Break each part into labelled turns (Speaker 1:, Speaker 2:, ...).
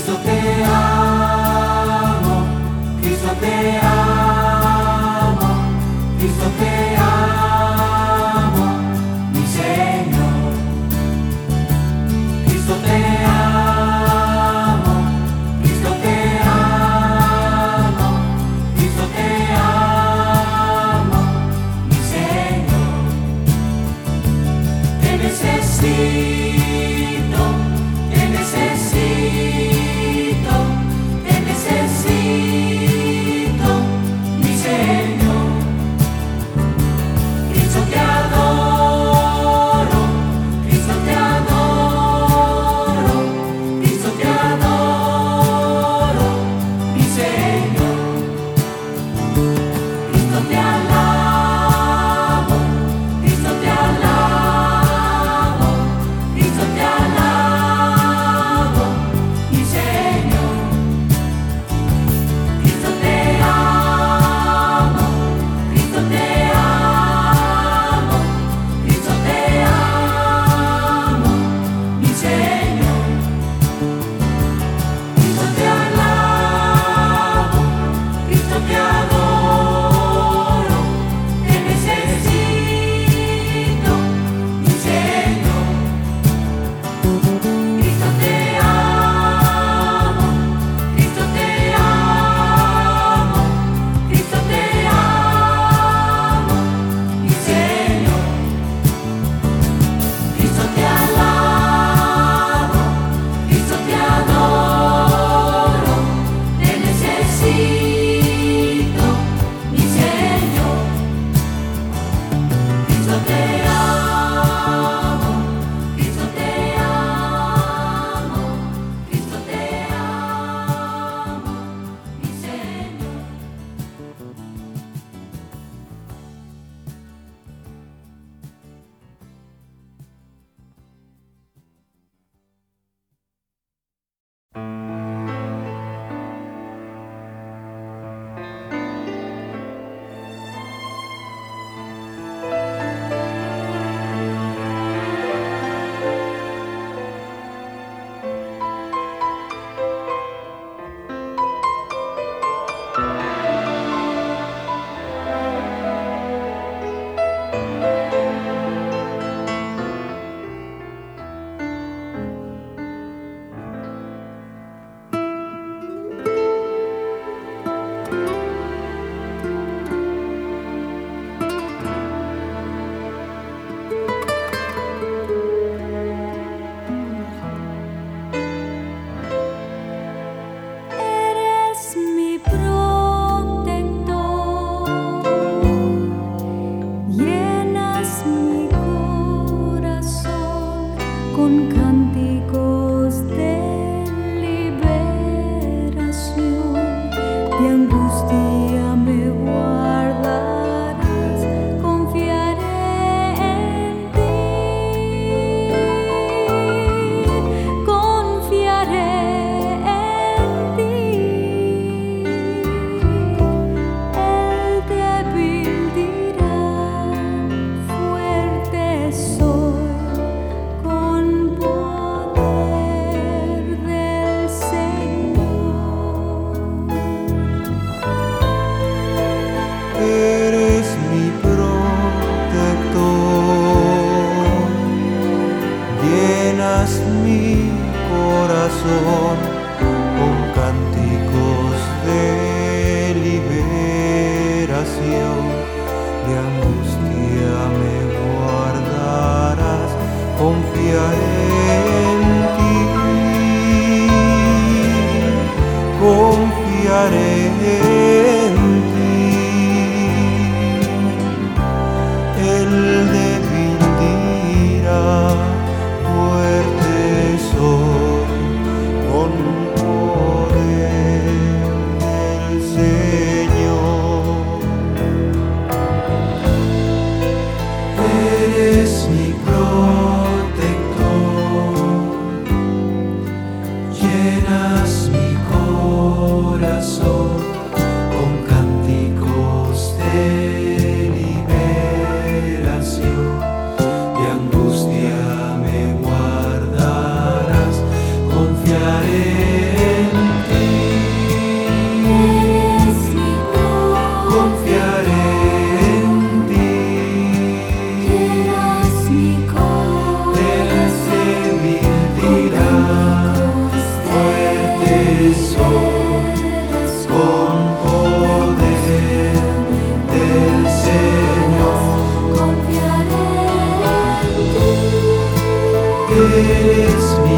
Speaker 1: Cristo te Eres mi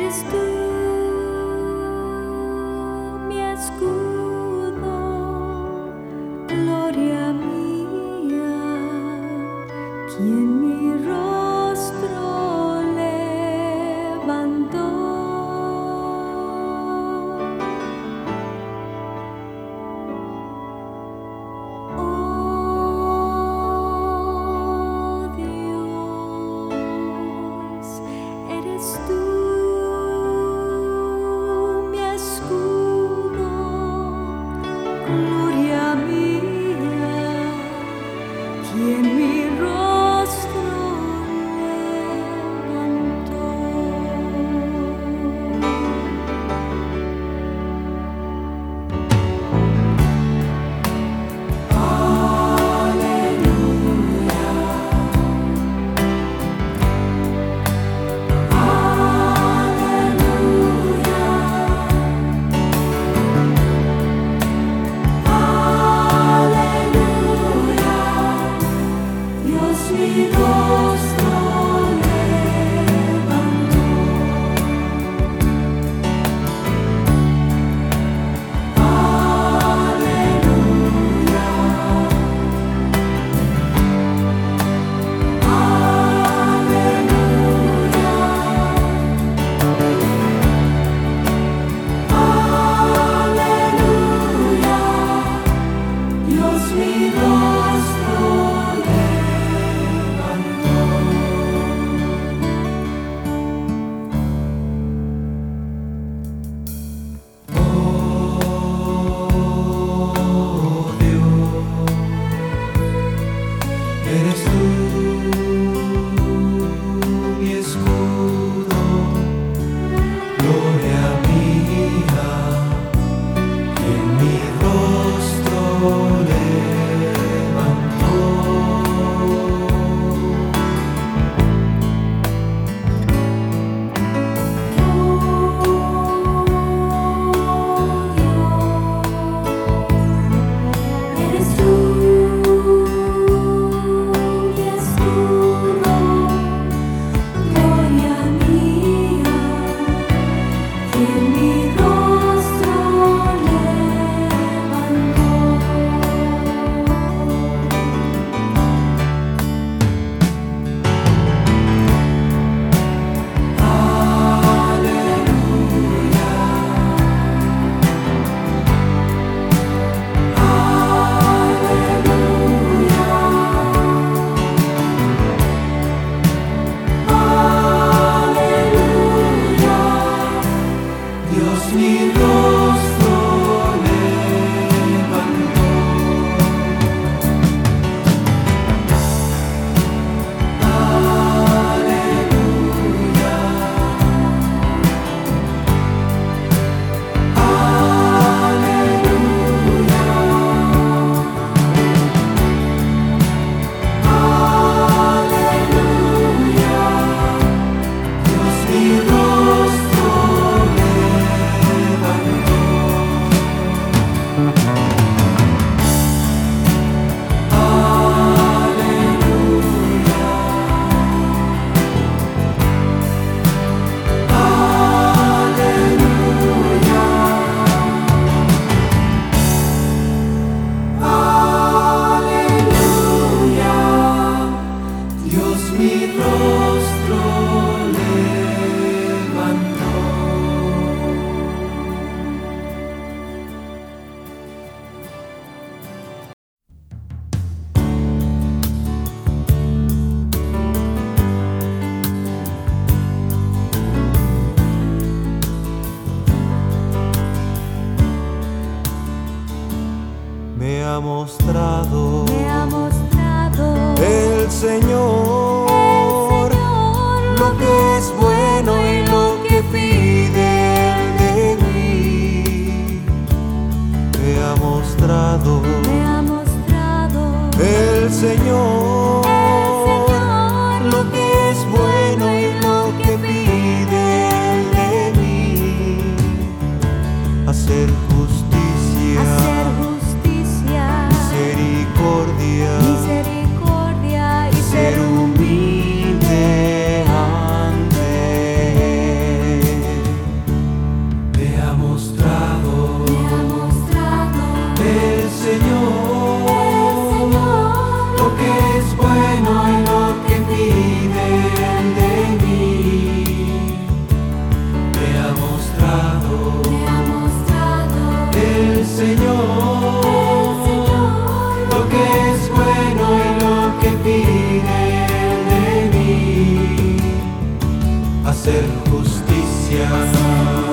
Speaker 2: eres
Speaker 1: tú.
Speaker 2: Mostrado.
Speaker 1: Me ha mostrado
Speaker 2: el Señor,
Speaker 1: Señor,
Speaker 2: hacer justicia.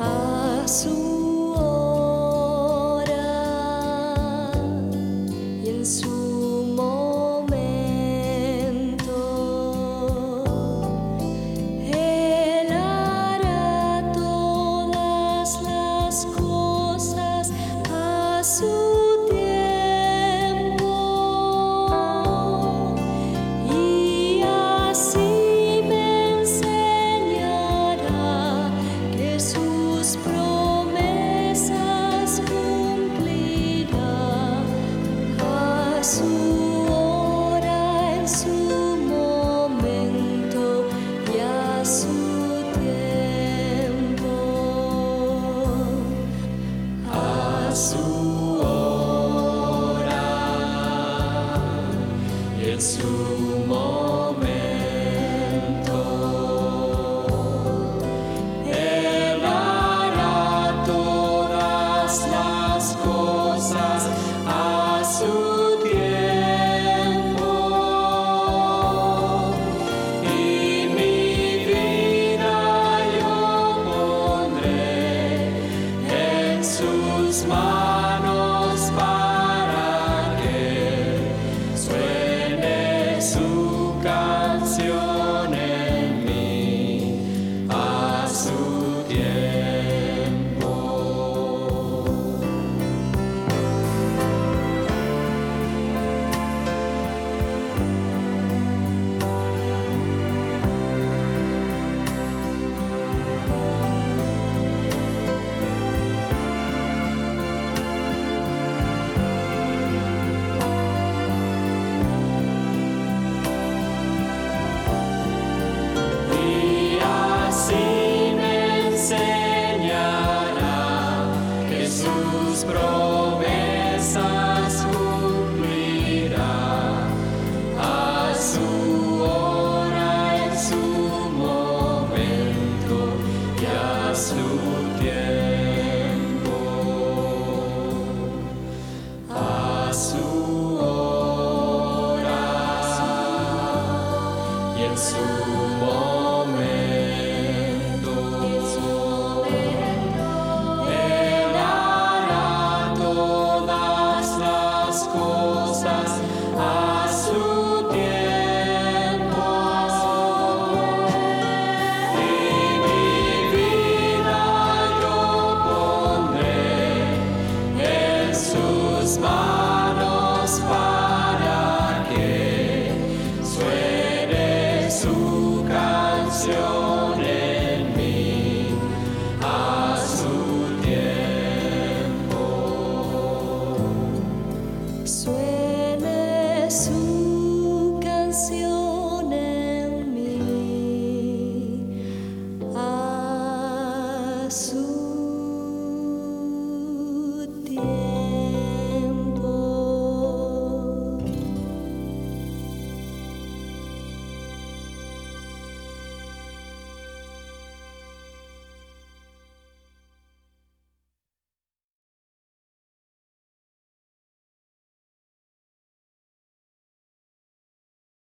Speaker 2: A